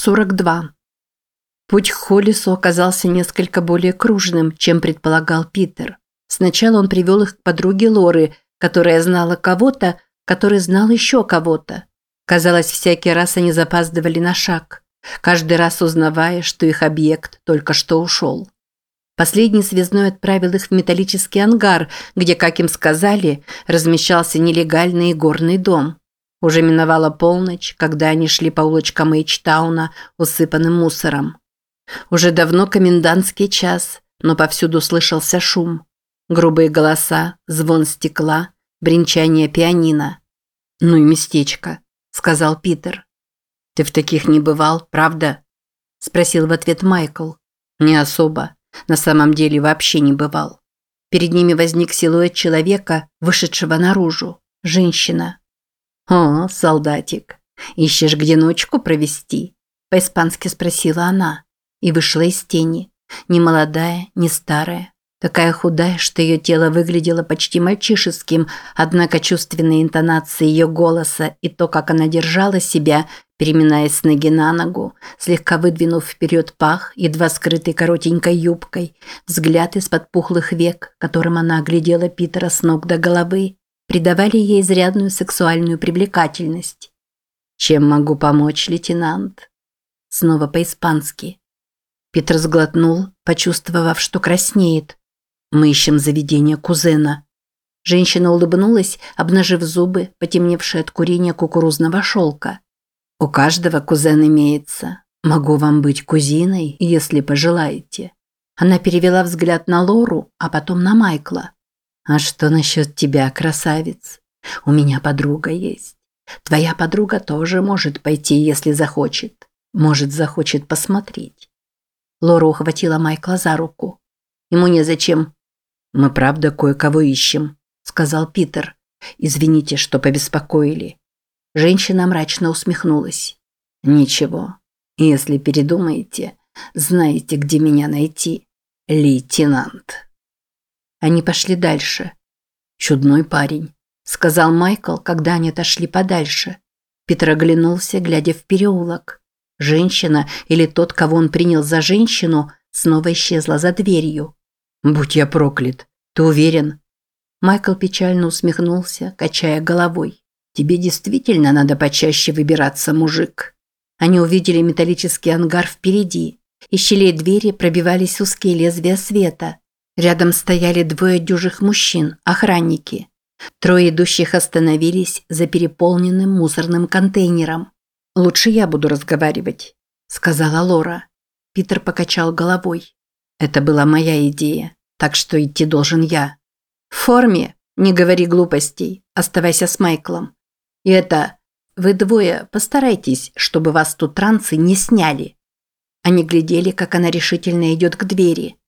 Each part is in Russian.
42. Путь к Холлису оказался несколько более кружным, чем предполагал Питер. Сначала он привел их к подруге Лоры, которая знала кого-то, который знал еще кого-то. Казалось, всякий раз они запаздывали на шаг, каждый раз узнавая, что их объект только что ушел. Последний связной отправил их в металлический ангар, где, как им сказали, размещался нелегальный горный дом. Уже миновала полночь, когда они шли по улочкам Эйчтауна, усыпанным мусором. Уже давно комендантский час, но повсюду слышался шум. Грубые голоса, звон стекла, бренчание пианино. «Ну и местечко», – сказал Питер. «Ты в таких не бывал, правда?» – спросил в ответ Майкл. «Не особо. На самом деле вообще не бывал». Перед ними возник силуэт человека, вышедшего наружу. Женщина. «О, солдатик, ищешь где ночку провести?» – по-испански спросила она и вышла из тени. Не молодая, не старая, такая худая, что ее тело выглядело почти мальчишеским, однако чувственные интонации ее голоса и то, как она держала себя, переминаясь с ноги на ногу, слегка выдвинув вперед пах, едва скрытой коротенькой юбкой, взгляд из-под пухлых век, которым она оглядела Питера с ног до головы, придавали ей изрядную сексуальную привлекательность. «Чем могу помочь, лейтенант?» Снова по-испански. Питер сглотнул, почувствовав, что краснеет. «Мы ищем заведение кузена». Женщина улыбнулась, обнажив зубы, потемневшие от курения кукурузного шелка. «У каждого кузен имеется. Могу вам быть кузиной, если пожелаете». Она перевела взгляд на Лору, а потом на Майкла. «А что насчет тебя, красавец? У меня подруга есть. Твоя подруга тоже может пойти, если захочет. Может, захочет посмотреть. Лора ухватила Майкла за руку. Ему незачем. Мы правда кое-кого ищем, сказал Питер. Извините, что побеспокоили. Женщина мрачно усмехнулась. Ничего. Если передумаете, знаете, где меня найти. Лейтенант. Они пошли дальше. Чудной парень, сказал Майкл, когда они отошли подальше. Питер оглянулся, глядя в переулок. Женщина или тот, кого он принял за женщину, снова исчезла за дверью. «Будь я проклят! Ты уверен?» Майкл печально усмехнулся, качая головой. «Тебе действительно надо почаще выбираться, мужик». Они увидели металлический ангар впереди. Из щелей двери пробивались узкие лезвия света. Рядом стояли двое дюжих мужчин, охранники. Трое идущих остановились за переполненным мусорным контейнером. «Лучше я буду разговаривать», – сказала Лора. Питер покачал головой. «Это была моя идея, так что идти должен я». «В форме? Не говори глупостей. Оставайся с Майклом. И это... Вы двое постарайтесь, чтобы вас тут трансы не сняли». Они глядели, как она решительно идет к двери.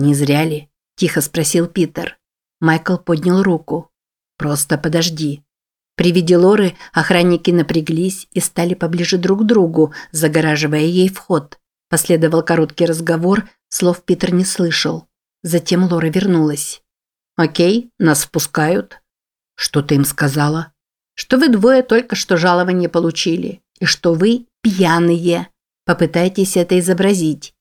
«Не зря ли?» – тихо спросил Питер. Майкл поднял руку. «Просто подожди». При виде Лоры охранники напряглись и стали поближе друг к другу, загораживая ей вход. Последовал короткий разговор, слов Питер не слышал. Затем Лора вернулась. «Окей, нас впускают». «Что ты им сказала?» «Что вы двое только что жалование получили, и что вы пьяные. Попытайтесь это изобразить».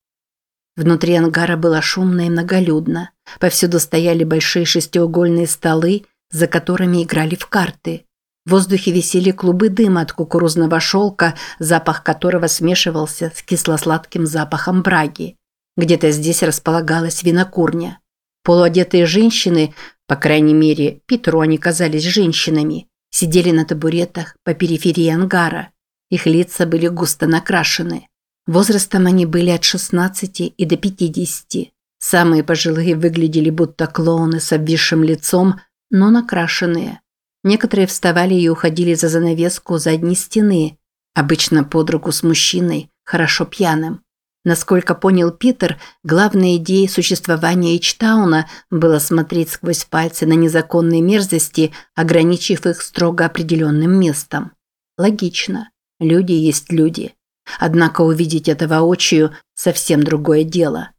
Внутри ангара было шумно и многолюдно. Повсюду стояли большие шестиугольные столы, за которыми играли в карты. В воздухе висели клубы дыма от кукурузного шелка, запах которого смешивался с кисло-сладким запахом браги. Где-то здесь располагалась винокурня. Полуодетые женщины, по крайней мере, Питеру они казались женщинами, сидели на табуретах по периферии ангара. Их лица были густо накрашены. Возрастом они были от 16 и до 50. Самые пожилые выглядели будто клоуны с обвисшим лицом, но накрашенные. Некоторые вставали и уходили за занавеску задней стены, обычно под руку с мужчиной, хорошо пьяным. Насколько понял Питер, главной идеей существования Эйчтауна было смотреть сквозь пальцы на незаконные мерзости, ограничив их строго определенным местом. Логично. Люди есть люди. Однако увидеть это воочию – совсем другое дело.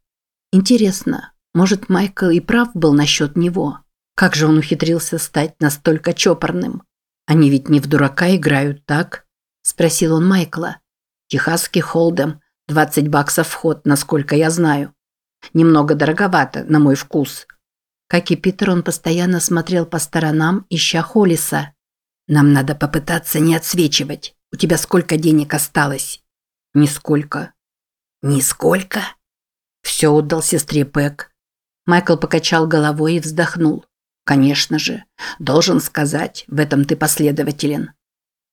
Интересно, может Майкл и прав был насчет него? Как же он ухитрился стать настолько чопорным? Они ведь не в дурака играют, так? Спросил он Майкла. Техасский холдем. 20 баксов вход, насколько я знаю. Немного дороговато, на мой вкус. Как и Питер, он постоянно смотрел по сторонам, ища Холлиса. «Нам надо попытаться не отсвечивать. У тебя сколько денег осталось?» «Нисколько». «Нисколько?» Все отдал сестре Пэк. Майкл покачал головой и вздохнул. «Конечно же. Должен сказать, в этом ты последователен».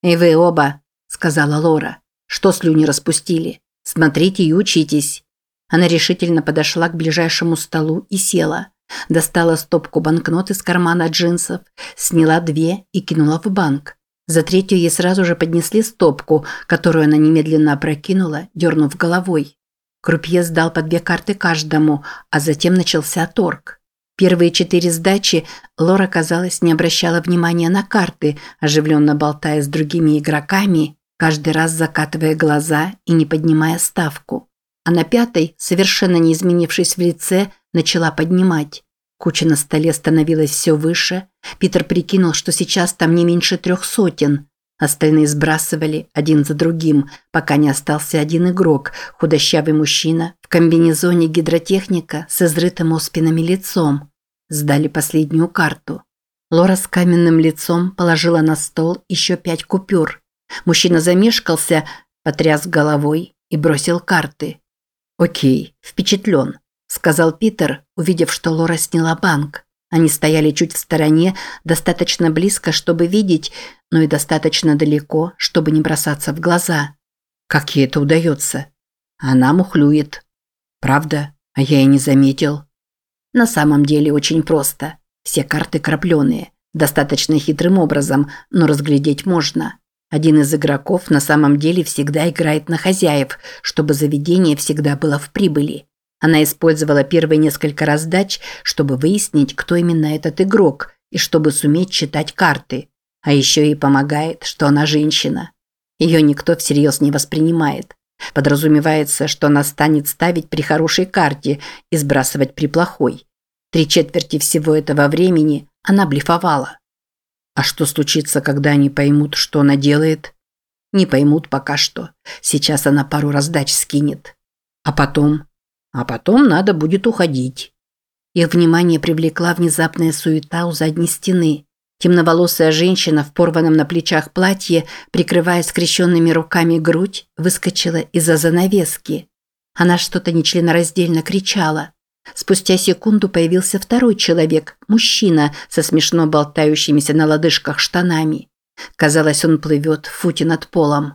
«И вы оба», – сказала Лора. «Что слюни распустили? Смотрите и учитесь». Она решительно подошла к ближайшему столу и села. Достала стопку банкнот из кармана джинсов, сняла две и кинула в банк. За третью ей сразу же поднесли стопку, которую она немедленно опрокинула, дернув головой. Крупье сдал по две карты каждому, а затем начался торг. Первые четыре сдачи Лора, казалось, не обращала внимания на карты, оживленно болтая с другими игроками, каждый раз закатывая глаза и не поднимая ставку. А на пятой, совершенно не изменившись в лице, начала поднимать. Куча на столе становилась все выше. Питер прикинул, что сейчас там не меньше трех сотен. Остальные сбрасывали один за другим, пока не остался один игрок, худощавый мужчина в комбинезоне гидротехника с изрытым оспинами лицом. Сдали последнюю карту. Лора с каменным лицом положила на стол еще пять купюр. Мужчина замешкался, потряс головой и бросил карты. «Окей, впечатлен», – сказал Питер, увидев, что Лора сняла банк. Они стояли чуть в стороне, достаточно близко, чтобы видеть, но и достаточно далеко, чтобы не бросаться в глаза. Как ей это удается? Она мухлюет. Правда? А я и не заметил. На самом деле очень просто. Все карты крапленые. Достаточно хитрым образом, но разглядеть можно. Один из игроков на самом деле всегда играет на хозяев, чтобы заведение всегда было в прибыли. Она использовала первые несколько раздач, чтобы выяснить, кто именно этот игрок, и чтобы суметь читать карты. А еще ей помогает, что она женщина. Ее никто всерьез не воспринимает. Подразумевается, что она станет ставить при хорошей карте и сбрасывать при плохой. Три четверти всего этого времени она блефовала. А что случится, когда они поймут, что она делает? Не поймут пока что. Сейчас она пару раздач скинет. А потом а потом надо будет уходить. Их внимание привлекла внезапная суета у задней стены. Темноволосая женщина в порванном на плечах платье, прикрывая скрещенными руками грудь, выскочила из-за занавески. Она что-то нечленораздельно кричала. Спустя секунду появился второй человек, мужчина со смешно болтающимися на лодыжках штанами. Казалось, он плывет в футе над полом.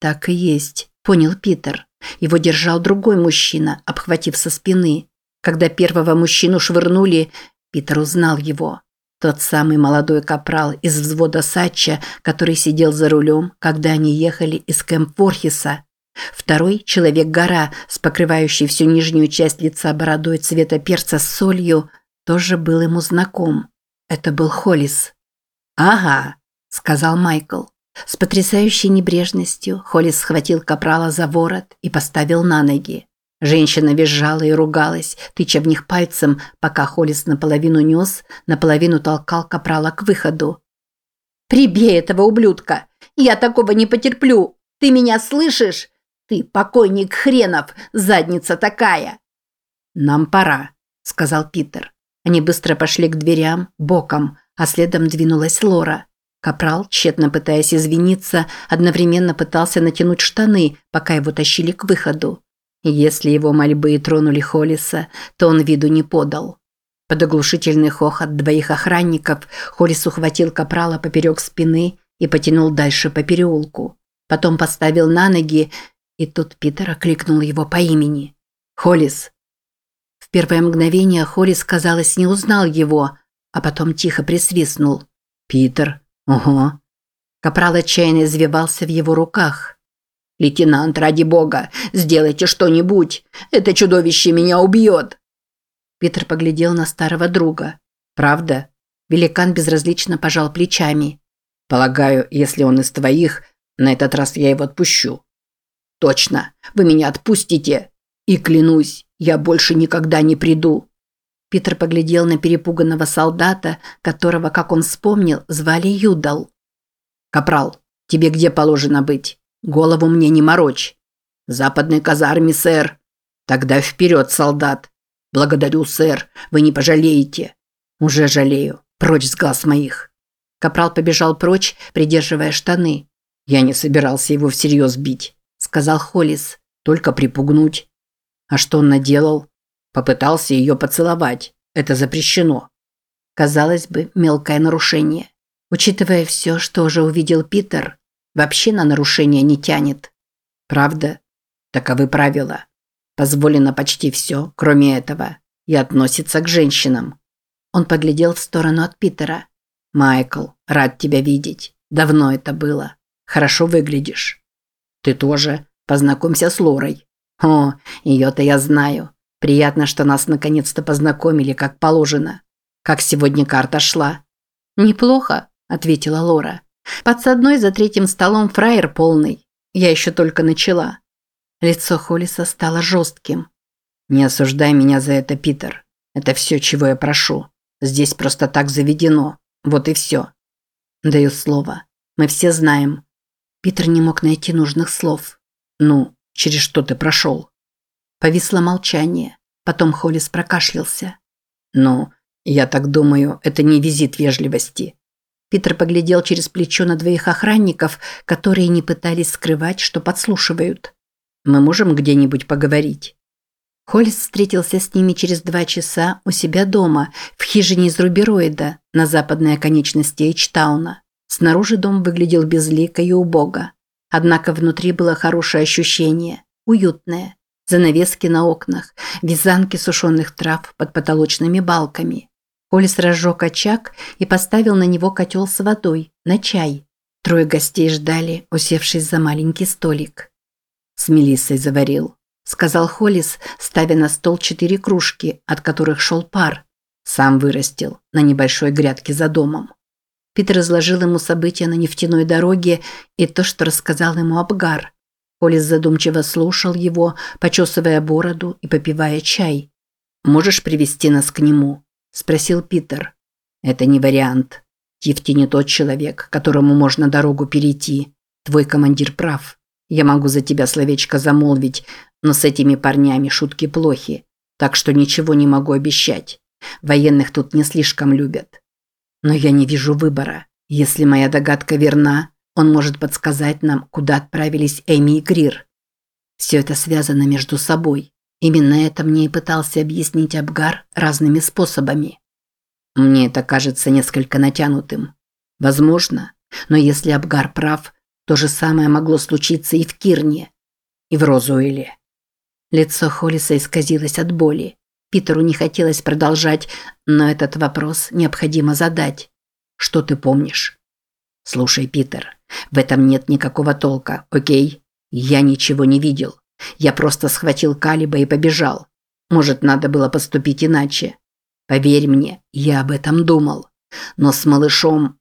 Так и есть, понял Питер. Его держал другой мужчина, обхватив со спины. Когда первого мужчину швырнули, Питер узнал его. Тот самый молодой капрал из взвода Сача, который сидел за рулем, когда они ехали из Кэмп Ворхиса. Второй – человек-гора, с покрывающей всю нижнюю часть лица бородой цвета перца с солью, тоже был ему знаком. Это был Холлис. «Ага», – сказал Майкл. С потрясающей небрежностью Холлис схватил капрала за ворот и поставил на ноги. Женщина визжала и ругалась, тыча в них пальцем, пока Холлис наполовину нес, наполовину толкал капрала к выходу. «Прибей этого ублюдка! Я такого не потерплю! Ты меня слышишь? Ты покойник хренов, задница такая!» «Нам пора», – сказал Питер. Они быстро пошли к дверям, боком, а следом двинулась Лора. Капрал, тщетно пытаясь извиниться, одновременно пытался натянуть штаны, пока его тащили к выходу. Если его мольбы и тронули Холлиса, то он виду не подал. Под оглушительный хохот двоих охранников Холлис ухватил Капрала поперек спины и потянул дальше по переулку. Потом поставил на ноги, и тут Питер окликнул его по имени. «Холлис!» В первое мгновение Холлис, казалось, не узнал его, а потом тихо присвистнул. «Питер!» «Ого». Капрал отчаянно извивался в его руках. «Лейтенант, ради бога, сделайте что-нибудь! Это чудовище меня убьет!» Питер поглядел на старого друга. «Правда?» Великан безразлично пожал плечами. «Полагаю, если он из твоих, на этот раз я его отпущу». «Точно, вы меня отпустите! И клянусь, я больше никогда не приду!» Питер поглядел на перепуганного солдата, которого, как он вспомнил, звали Юдал. «Капрал, тебе где положено быть? Голову мне не морочь. «В западной казарме, сэр». «Тогда вперед, солдат!» «Благодарю, сэр, вы не пожалеете». «Уже жалею. Прочь с глаз моих». Капрал побежал прочь, придерживая штаны. «Я не собирался его всерьез бить», – сказал Холлис. «Только припугнуть». «А что он наделал?» «Попытался ее поцеловать. Это запрещено». Казалось бы, мелкое нарушение. Учитывая все, что уже увидел Питер, вообще на нарушение не тянет. Правда? Таковы правила. Позволено почти все, кроме этого. И относится к женщинам. Он поглядел в сторону от Питера. «Майкл, рад тебя видеть. Давно это было. Хорошо выглядишь. Ты тоже. Познакомься с Лорой. О, ее-то я знаю. Приятно, что нас наконец-то познакомили, как положено. Как сегодня карта шла? Неплохо, ответила Лора. Подсадной за третьим столом фраер полный. Я еще только начала. Лицо Холлиса стало жестким. Не осуждай меня за это, Питер. Это все, чего я прошу. Здесь просто так заведено. Вот и все. Даю слово. Мы все знаем. Питер не мог найти нужных слов. Ну, через что ты прошел? Повисло молчание. Потом Холлис прокашлялся. Ну, я так думаю, это не визит вежливости. Питер поглядел через плечо на двоих охранников, которые не пытались скрывать, что подслушивают. Мы можем где-нибудь поговорить? Холлис встретился с ними через два часа у себя дома, в хижине из рубероида, на западной оконечности Эйчтауна. Снаружи дом выглядел безлико и убого. Однако внутри было хорошее ощущение, уютное. Занавески на окнах, вязанки сушеных трав под потолочными балками. Холис разжег очаг и поставил на него котел с водой, на чай. Трое гостей ждали, усевшись за маленький столик. «С Мелиссой заварил», – сказал Холис, ставя на стол четыре кружки, от которых шел пар. Сам вырастил на небольшой грядке за домом. Питер изложил ему события на нефтяной дороге и то, что рассказал ему Абгар. Холис задумчиво слушал его, почесывая бороду и попивая чай. «Можешь привести нас к нему?» – спросил Питер. «Это не вариант. Тифти не тот человек, которому можно дорогу перейти. Твой командир прав. Я могу за тебя словечко замолвить, но с этими парнями шутки плохи, так что ничего не могу обещать. Военных тут не слишком любят. Но я не вижу выбора. Если моя догадка верна, он может подсказать нам, куда отправились Эми и Грир. Все это связано между собой. Именно это мне и пытался объяснить Абгар разными способами. Мне это кажется несколько натянутым. Возможно, но если Абгар прав, то же самое могло случиться и в Кирне, и в Розуэле. Лицо Холлиса исказилось от боли. Питеру не хотелось продолжать, но этот вопрос необходимо задать. Что ты помнишь? Слушай, Питер, в этом нет никакого толка, окей? Я ничего не видел. Я просто схватил Калиба и побежал. Может, надо было поступить иначе. Поверь мне, я об этом думал. Но с малышом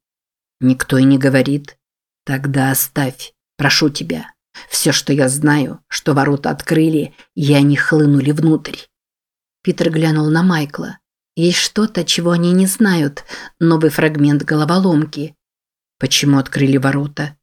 никто и не говорит. Тогда оставь, прошу тебя. Все, что я знаю, что ворота открыли, и они хлынули внутрь. Питер глянул на Майкла. Есть что-то, чего они не знают. Новый фрагмент головоломки. Почему открыли ворота?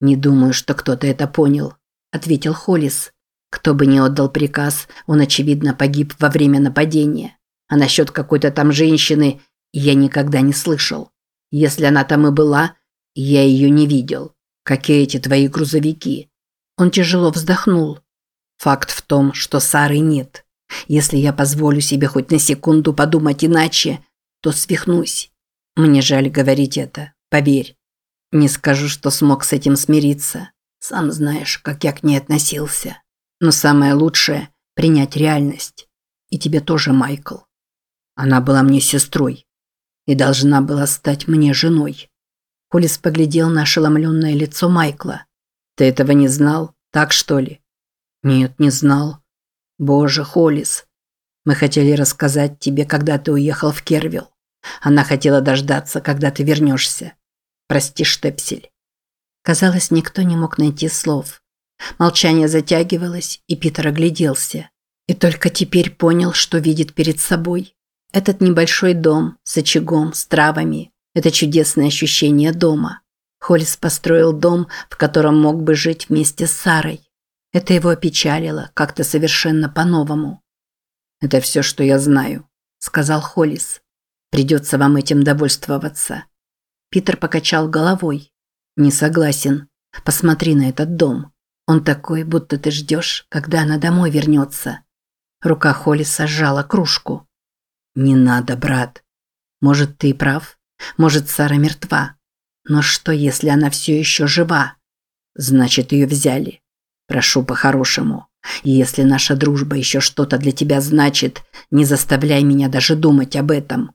Не думаю, что кто-то это понял, ответил Холлис. Кто бы ни отдал приказ, он, очевидно, погиб во время нападения. А насчет какой-то там женщины я никогда не слышал. Если она там и была, я ее не видел. Какие эти твои грузовики? Он тяжело вздохнул. Факт в том, что Сары нет. Если я позволю себе хоть на секунду подумать иначе, то свихнусь. Мне жаль говорить это, поверь. Не скажу, что смог с этим смириться. Сам знаешь, как я к ней относился. Но самое лучшее – принять реальность. И тебе тоже, Майкл. Она была мне сестрой и должна была стать мне женой. Холлис поглядел на ошеломленное лицо Майкла. Ты этого не знал, так что ли? Нет, не знал. Боже, Холлис, мы хотели рассказать тебе, когда ты уехал в Кервилл. Она хотела дождаться, когда ты вернешься. Прости, Штепсель. Казалось, никто не мог найти слов. Молчание затягивалось, и Питер огляделся. И только теперь понял, что видит перед собой. Этот небольшой дом с очагом, с травами. Это чудесное ощущение дома. Холлис построил дом, в котором мог бы жить вместе с Сарой. Это его опечалило, как-то совершенно по-новому. «Это все, что я знаю», – сказал Холлис. «Придется вам этим довольствоваться». Питер покачал головой. «Не согласен. Посмотри на этот дом. Он такой, будто ты ждешь, когда она домой вернется». Рука Холлиса сжала кружку. «Не надо, брат. Может, ты прав. Может, Сара мертва. Но что, если она все еще жива? Значит, ее взяли. Прошу по-хорошему. И если наша дружба еще что-то для тебя значит, не заставляй меня даже думать об этом.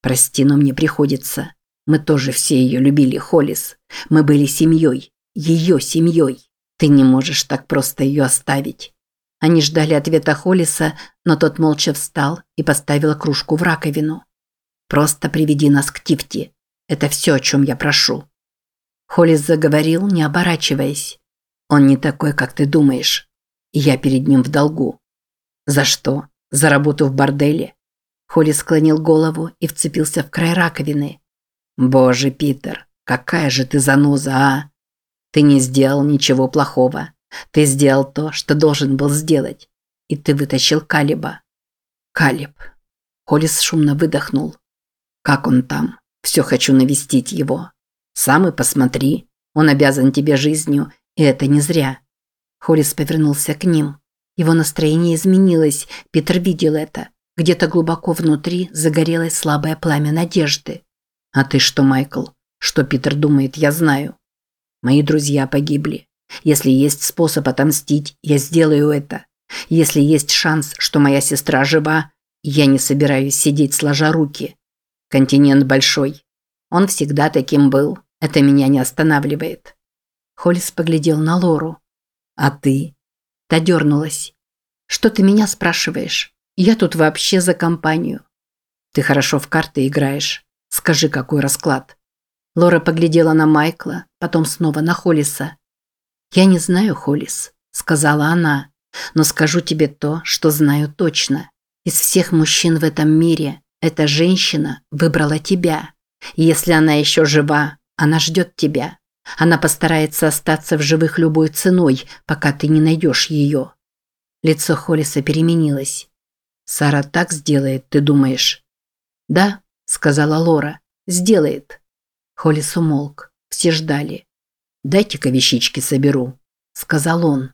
Прости, но мне приходится. Мы тоже все ее любили, Холлис. Мы были семьей. Ее семьей. Ты не можешь так просто ее оставить. Они ждали ответа Холлиса, но тот молча встал и поставил кружку в раковину. «Просто приведи нас к Тифти. Это все, о чем я прошу». Холлис заговорил, не оборачиваясь. «Он не такой, как ты думаешь. И я перед ним в долгу». «За что? За работу в борделе?» Холлис склонил голову и вцепился в край раковины. «Боже, Питер, какая же ты заноза, а? Ты не сделал ничего плохого. Ты сделал то, что должен был сделать. И ты вытащил Калиба». «Калиб». Холлис шумно выдохнул. Как он там? Все хочу навестить его. Сам и посмотри. Он обязан тебе жизнью, и это не зря. Холлис повернулся к ним. Его настроение изменилось, Питер видел это. Где-то глубоко внутри загорелось слабое пламя надежды. А ты что, Майкл? Что Питер думает, я знаю. Мои друзья погибли. Если есть способ отомстить, я сделаю это. Если есть шанс, что моя сестра жива, я не собираюсь сидеть сложа руки. Континент большой. Он всегда таким был. Это меня не останавливает. Холлис поглядел на Лору. А ты? Та дернулась. Что ты меня спрашиваешь? Я тут вообще за компанию. Ты хорошо в карты играешь. Скажи, какой расклад. Лора поглядела на Майкла, потом снова на Холлиса. «Я не знаю, Холлис», – сказала она, – «но скажу тебе то, что знаю точно. Из всех мужчин в этом мире эта женщина выбрала тебя. если она еще жива, она ждет тебя. Она постарается остаться в живых любой ценой, пока ты не найдешь ее. Лицо Холлиса переменилось. «Сара так сделает, ты думаешь?» «Да», – сказала Лора, – «сделает». Холлис умолк. Все ждали. «Дайте-ка вещички соберу», – сказал он.